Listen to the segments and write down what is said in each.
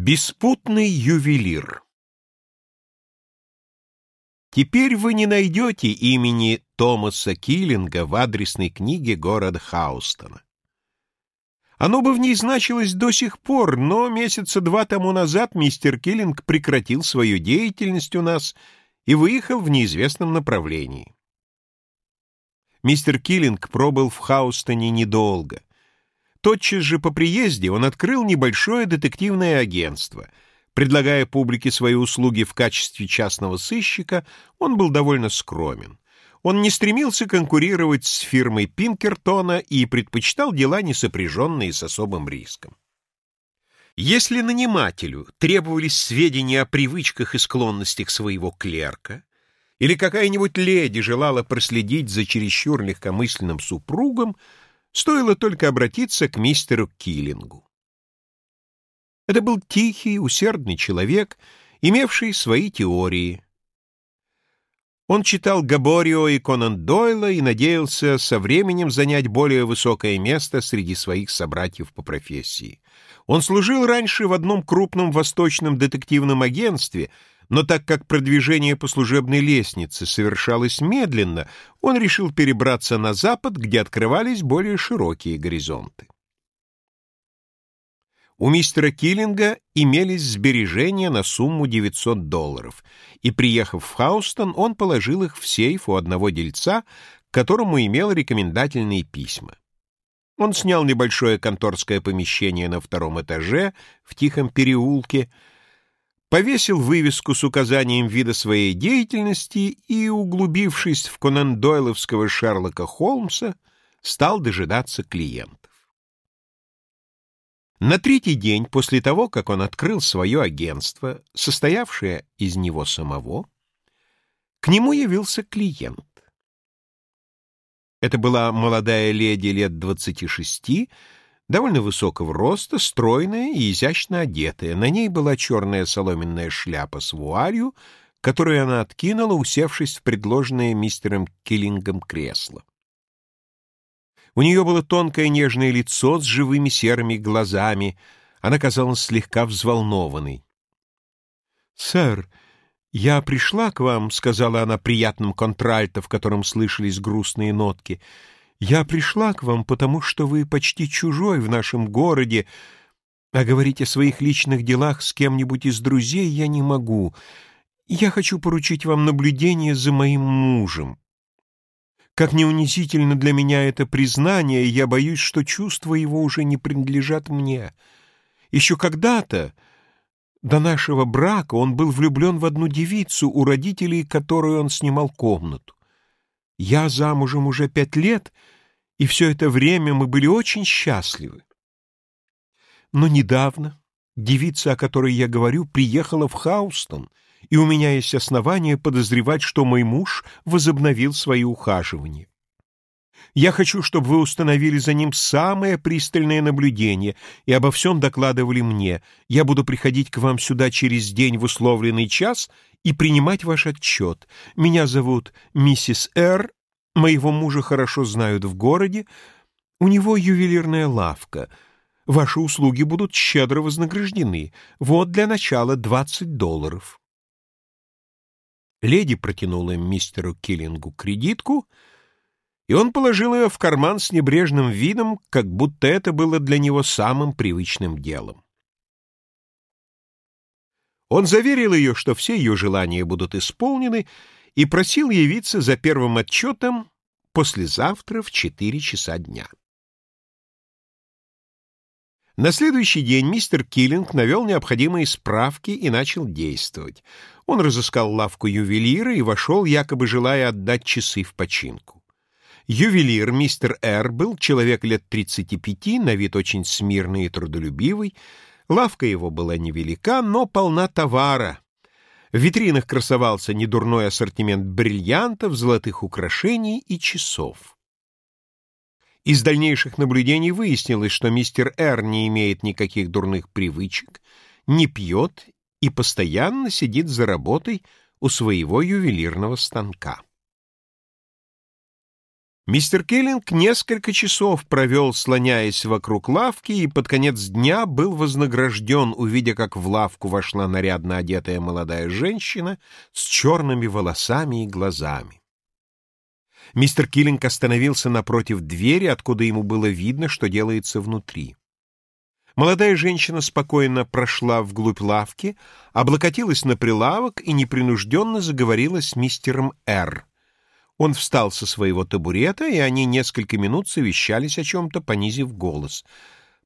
Беспутный ювелир Теперь вы не найдете имени Томаса Киллинга в адресной книге города Хаустона. Оно бы в ней значилось до сих пор, но месяца два тому назад мистер Киллинг прекратил свою деятельность у нас и выехал в неизвестном направлении. Мистер Киллинг пробыл в Хаустоне недолго. Тотчас же по приезде он открыл небольшое детективное агентство. Предлагая публике свои услуги в качестве частного сыщика, он был довольно скромен. Он не стремился конкурировать с фирмой Пинкертона и предпочитал дела, не сопряженные с особым риском. Если нанимателю требовались сведения о привычках и склонностях своего клерка, или какая-нибудь леди желала проследить за чересчур легкомысленным супругом, Стоило только обратиться к мистеру Киллингу. Это был тихий, усердный человек, имевший свои теории. Он читал Габорио и Конан Дойла и надеялся со временем занять более высокое место среди своих собратьев по профессии. Он служил раньше в одном крупном восточном детективном агентстве — но так как продвижение по служебной лестнице совершалось медленно, он решил перебраться на запад, где открывались более широкие горизонты. У мистера Киллинга имелись сбережения на сумму 900 долларов, и, приехав в Хаустон, он положил их в сейф у одного дельца, которому имел рекомендательные письма. Он снял небольшое конторское помещение на втором этаже в тихом переулке, повесил вывеску с указанием вида своей деятельности и, углубившись в конан-дойловского Шерлока Холмса, стал дожидаться клиентов. На третий день после того, как он открыл свое агентство, состоявшее из него самого, к нему явился клиент. Это была молодая леди лет двадцати шести, довольно высокого роста, стройная и изящно одетая. На ней была черная соломенная шляпа с вуалью, которую она откинула, усевшись в предложенное мистером Киллингом кресло. У нее было тонкое нежное лицо с живыми серыми глазами. Она казалась слегка взволнованной. «Сэр, я пришла к вам», — сказала она приятным контральто, в котором слышались грустные нотки, — я пришла к вам, потому что вы почти чужой в нашем городе, а говорить о своих личных делах с кем-нибудь из друзей я не могу. Я хочу поручить вам наблюдение за моим мужем. Как не унизительно для меня это признание, я боюсь, что чувства его уже не принадлежат мне. Еще когда-то, до нашего брака, он был влюблен в одну девицу, у родителей которой он снимал комнату. Я замужем уже пять лет, и все это время мы были очень счастливы. Но недавно девица, о которой я говорю, приехала в Хаустон, и у меня есть основания подозревать, что мой муж возобновил свои ухаживания. Я хочу, чтобы вы установили за ним самое пристальное наблюдение и обо всем докладывали мне. Я буду приходить к вам сюда через день в условленный час и принимать ваш отчет. Меня зовут миссис Р. Моего мужа хорошо знают в городе. У него ювелирная лавка. Ваши услуги будут щедро вознаграждены. Вот для начала двадцать долларов». Леди протянула мистеру Киллингу кредитку, и он положил ее в карман с небрежным видом, как будто это было для него самым привычным делом. Он заверил ее, что все ее желания будут исполнены, и просил явиться за первым отчетом послезавтра в четыре часа дня. На следующий день мистер Киллинг навел необходимые справки и начал действовать. Он разыскал лавку ювелира и вошел, якобы желая отдать часы в починку. Ювелир, мистер Р, был человек лет 35, на вид очень смирный и трудолюбивый, Лавка его была невелика, но полна товара. В витринах красовался недурной ассортимент бриллиантов, золотых украшений и часов. Из дальнейших наблюдений выяснилось, что мистер Р не имеет никаких дурных привычек, не пьет и постоянно сидит за работой у своего ювелирного станка. Мистер Киллинг несколько часов провел, слоняясь вокруг лавки, и под конец дня был вознагражден, увидя, как в лавку вошла нарядно одетая молодая женщина с черными волосами и глазами. Мистер Киллинг остановился напротив двери, откуда ему было видно, что делается внутри. Молодая женщина спокойно прошла вглубь лавки, облокотилась на прилавок и непринужденно заговорила с мистером Р. Он встал со своего табурета, и они несколько минут совещались о чем-то, понизив голос.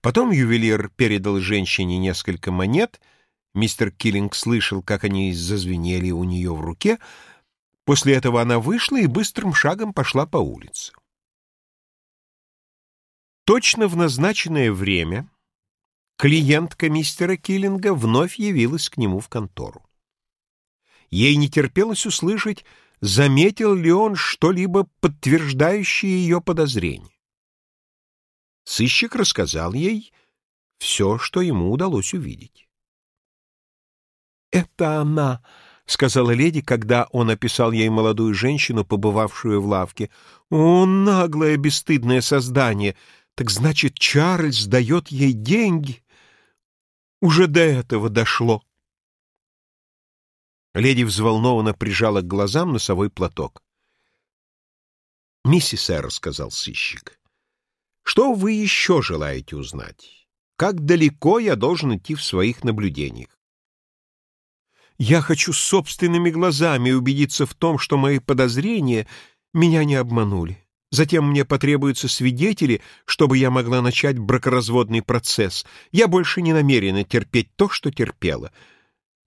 Потом ювелир передал женщине несколько монет. Мистер Киллинг слышал, как они зазвенели у нее в руке. После этого она вышла и быстрым шагом пошла по улице. Точно в назначенное время клиентка мистера Киллинга вновь явилась к нему в контору. Ей не терпелось услышать, заметил ли он что-либо подтверждающее ее подозрение. Сыщик рассказал ей все, что ему удалось увидеть. «Это она», — сказала леди, когда он описал ей молодую женщину, побывавшую в лавке. «О, наглое, бесстыдное создание! Так значит, Чарльз дает ей деньги? Уже до этого дошло». Леди взволнованно прижала к глазам носовой платок. «Миссис Эр», — сказал сыщик, — «что вы еще желаете узнать? Как далеко я должен идти в своих наблюдениях?» «Я хочу собственными глазами убедиться в том, что мои подозрения меня не обманули. Затем мне потребуются свидетели, чтобы я могла начать бракоразводный процесс. Я больше не намерена терпеть то, что терпела».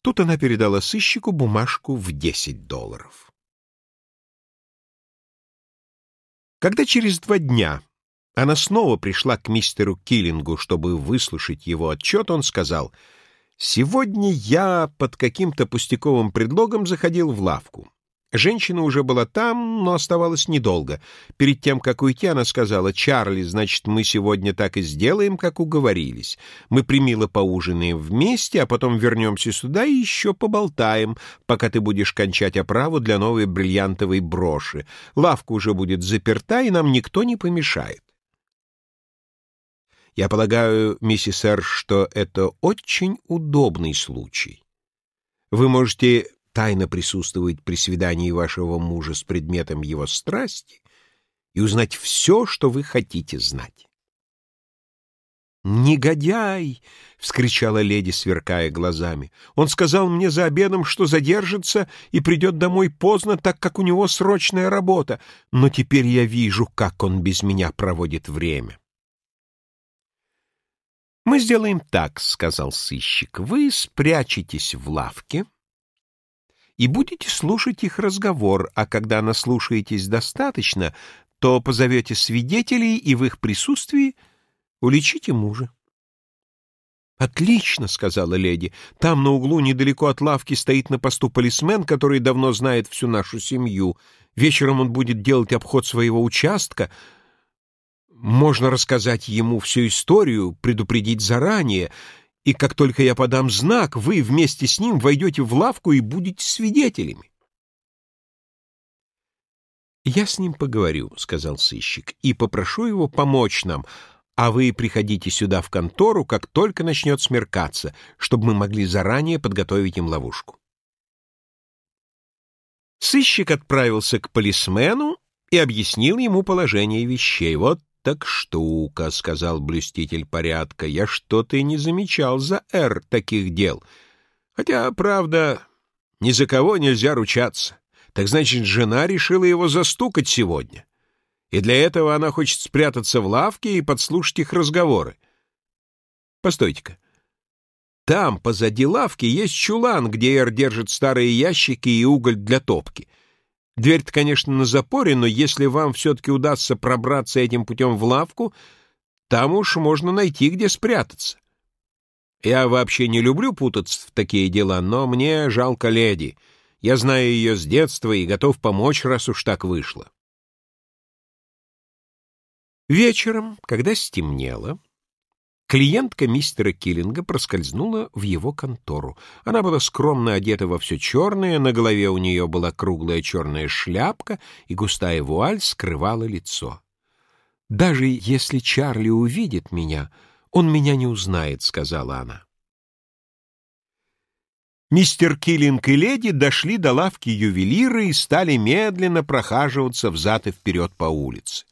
Тут она передала сыщику бумажку в 10 долларов. Когда через два дня она снова пришла к мистеру Киллингу, чтобы выслушать его отчет, он сказал, «Сегодня я под каким-то пустяковым предлогом заходил в лавку. Женщина уже была там, но оставалась недолго. Перед тем, как уйти, она сказала, «Чарли, значит, мы сегодня так и сделаем, как уговорились. Мы примило поужинаем вместе, а потом вернемся сюда и еще поболтаем, пока ты будешь кончать оправу для новой бриллиантовой броши. Лавка уже будет заперта, и нам никто не помешает». Я полагаю, миссис Эр, что это очень удобный случай. Вы можете тайно присутствовать при свидании вашего мужа с предметом его страсти и узнать все, что вы хотите знать. «Негодяй!» — вскричала леди, сверкая глазами. «Он сказал мне за обедом, что задержится и придет домой поздно, так как у него срочная работа, но теперь я вижу, как он без меня проводит время». «Мы сделаем так», — сказал сыщик. «Вы спрячетесь в лавке» и будете слушать их разговор, а когда наслушаетесь достаточно, то позовете свидетелей и в их присутствии уличите мужа. «Отлично», — сказала леди. «Там на углу недалеко от лавки стоит на посту полисмен, который давно знает всю нашу семью. Вечером он будет делать обход своего участка. Можно рассказать ему всю историю, предупредить заранее» и как только я подам знак, вы вместе с ним войдете в лавку и будете свидетелями. «Я с ним поговорю», — сказал сыщик, — «и попрошу его помочь нам, а вы приходите сюда в контору, как только начнет смеркаться, чтобы мы могли заранее подготовить им ловушку». Сыщик отправился к полисмену и объяснил ему положение вещей. Вот «Так штука», — сказал блюститель порядка, — «я что-то и не замечал за «Р» таких дел. Хотя, правда, ни за кого нельзя ручаться. Так значит, жена решила его застукать сегодня. И для этого она хочет спрятаться в лавке и подслушать их разговоры. Постойте-ка. Там, позади лавки, есть чулан, где Эр держит старые ящики и уголь для топки. Дверь-то, конечно, на запоре, но если вам все-таки удастся пробраться этим путем в лавку, там уж можно найти, где спрятаться. Я вообще не люблю путаться в такие дела, но мне жалко леди. Я знаю ее с детства и готов помочь, раз уж так вышло. Вечером, когда стемнело, Клиентка мистера Киллинга проскользнула в его контору. Она была скромно одета во все черное, на голове у нее была круглая черная шляпка, и густая вуаль скрывала лицо. «Даже если Чарли увидит меня, он меня не узнает», — сказала она. Мистер Киллинг и леди дошли до лавки ювелира и стали медленно прохаживаться взад и вперед по улице.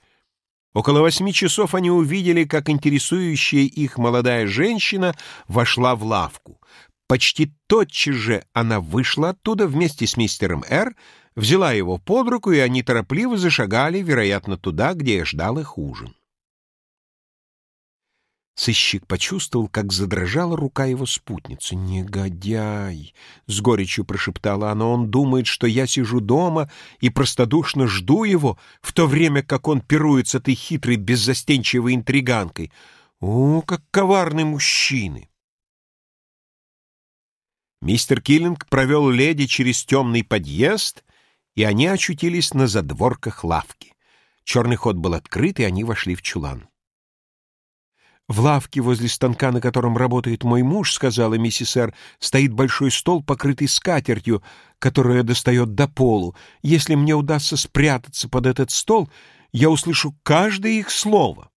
Около восьми часов они увидели, как интересующая их молодая женщина вошла в лавку. Почти тотчас же она вышла оттуда вместе с мистером Р., взяла его под руку, и они торопливо зашагали, вероятно, туда, где ждал их ужин. Сыщик почувствовал, как задрожала рука его спутницы. «Негодяй!» — с горечью прошептала она. «Он думает, что я сижу дома и простодушно жду его, в то время как он пирует с этой хитрой, беззастенчивой интриганкой. О, как коварны мужчины!» Мистер Киллинг провел леди через темный подъезд, и они очутились на задворках лавки. Черный ход был открыт, и они вошли в чулан. «В лавке возле станка, на котором работает мой муж, — сказала миссис Р., — стоит большой стол, покрытый скатертью, которая достает до полу. Если мне удастся спрятаться под этот стол, я услышу каждое их слово».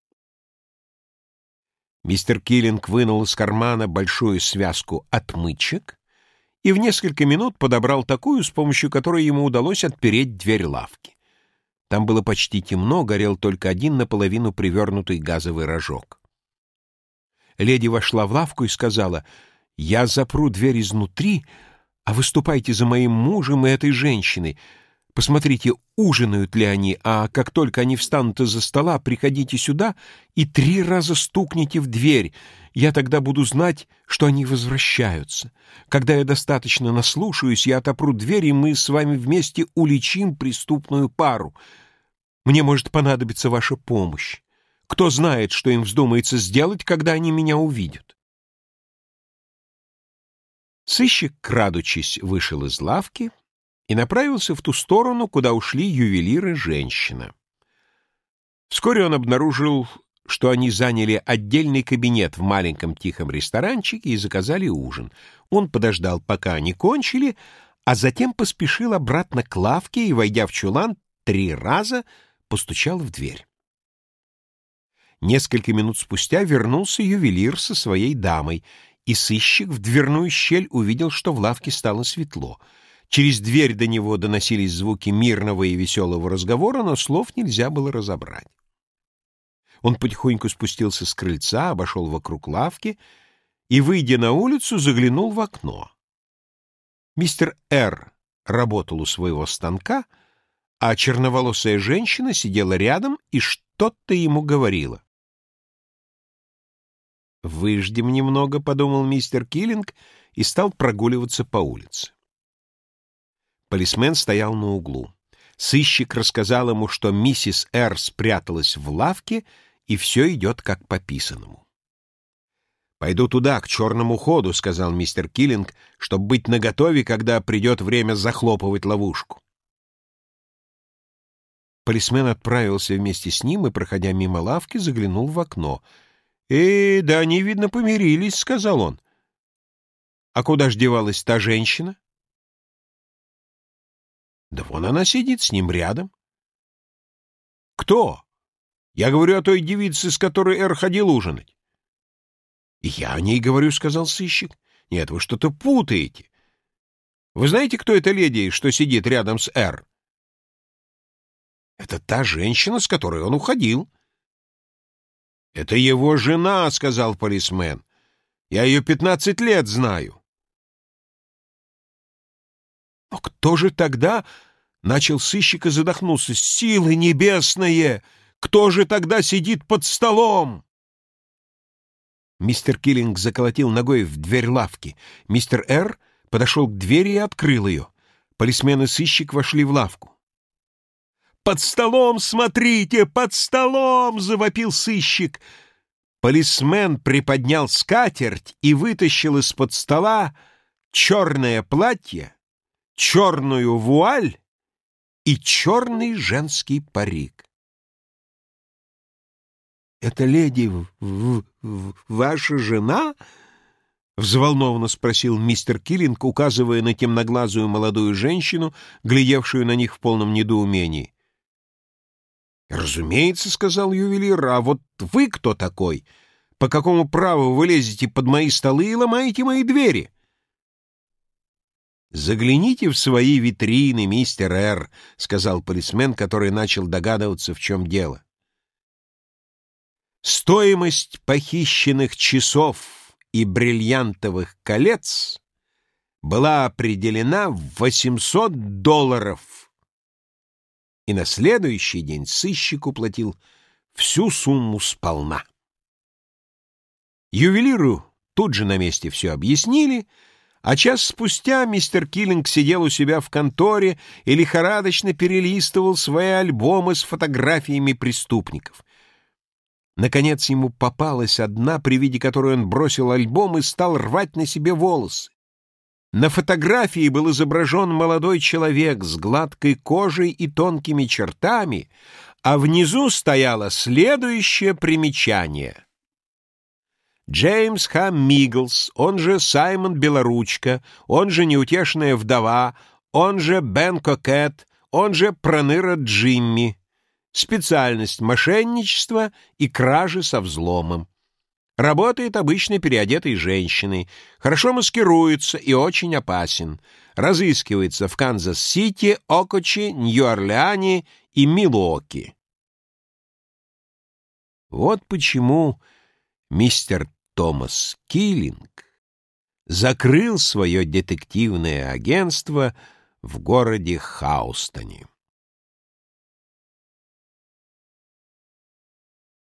Мистер Киллинг вынул из кармана большую связку отмычек и в несколько минут подобрал такую, с помощью которой ему удалось отпереть дверь лавки. Там было почти темно, горел только один наполовину привернутый газовый рожок. Леди вошла в лавку и сказала, «Я запру дверь изнутри, а выступайте за моим мужем и этой женщиной. Посмотрите, ужинают ли они, а как только они встанут из-за стола, приходите сюда и три раза стукните в дверь. Я тогда буду знать, что они возвращаются. Когда я достаточно наслушаюсь, я отопру дверь, и мы с вами вместе уличим преступную пару. Мне может понадобиться ваша помощь. Кто знает, что им вздумается сделать, когда они меня увидят? Сыщик, крадучись, вышел из лавки и направился в ту сторону, куда ушли ювелиры женщина. Вскоре он обнаружил, что они заняли отдельный кабинет в маленьком тихом ресторанчике и заказали ужин. Он подождал, пока они кончили, а затем поспешил обратно к лавке и, войдя в чулан, три раза постучал в дверь. Несколько минут спустя вернулся ювелир со своей дамой, и сыщик в дверную щель увидел, что в лавке стало светло. Через дверь до него доносились звуки мирного и веселого разговора, но слов нельзя было разобрать. Он потихоньку спустился с крыльца, обошел вокруг лавки и, выйдя на улицу, заглянул в окно. Мистер Р. работал у своего станка, а черноволосая женщина сидела рядом и что-то ему говорила. «Выждем немного», — подумал мистер Киллинг и стал прогуливаться по улице. Полисмен стоял на углу. Сыщик рассказал ему, что миссис Р. спряталась в лавке, и все идет как по писанному. «Пойду туда, к черному ходу», — сказал мистер Киллинг, «чтобы быть наготове, когда придет время захлопывать ловушку». Полисмен отправился вместе с ним и, проходя мимо лавки, заглянул в окно — «Э, да они, видно, помирились», — сказал он. «А куда ж девалась та женщина?» «Да вон она сидит с ним рядом». «Кто?» «Я говорю о той девице, с которой Эр ходил ужинать». «Я о ней говорю», — сказал сыщик. «Нет, вы что-то путаете. Вы знаете, кто эта леди, что сидит рядом с Эр?» «Это та женщина, с которой он уходил». «Это его жена», — сказал полисмен. «Я ее пятнадцать лет знаю». «Но кто же тогда...» — начал сыщик и задохнулся. «Силы небесные! Кто же тогда сидит под столом?» Мистер Киллинг заколотил ногой в дверь лавки. Мистер Р. подошел к двери и открыл ее. Полисмен и сыщик вошли в лавку. «Под столом, смотрите, под столом!» — завопил сыщик. Полисмен приподнял скатерть и вытащил из-под стола черное платье, черную вуаль и черный женский парик. «Это леди в, в, в, ваша жена?» — взволнованно спросил мистер Киллинг, указывая на темноглазую молодую женщину, глядевшую на них в полном недоумении. «Разумеется», — сказал ювелир, — «а вот вы кто такой? По какому праву вы лезете под мои столы и ломаете мои двери?» «Загляните в свои витрины, мистер Р», — сказал полисмен, который начал догадываться, в чем дело. Стоимость похищенных часов и бриллиантовых колец была определена в 800 долларов, и на следующий день сыщик уплатил всю сумму сполна. Ювелиру тут же на месте все объяснили, а час спустя мистер Киллинг сидел у себя в конторе и лихорадочно перелистывал свои альбомы с фотографиями преступников. Наконец ему попалась одна, при виде которой он бросил альбом и стал рвать на себе волосы. На фотографии был изображен молодой человек с гладкой кожей и тонкими чертами, а внизу стояло следующее примечание. Джеймс Х. Миглс, он же Саймон Белоручка, он же Неутешная вдова, он же Бен Кокет, он же Проныра Джимми. Специальность мошенничества и кражи со взломом. Работает обычно переодетой женщиной, хорошо маскируется и очень опасен. Разыскивается в Канзас-Сити, Окочи, Нью-Орлеане и Милуоки. Вот почему мистер Томас Киллинг закрыл свое детективное агентство в городе Хаустоне.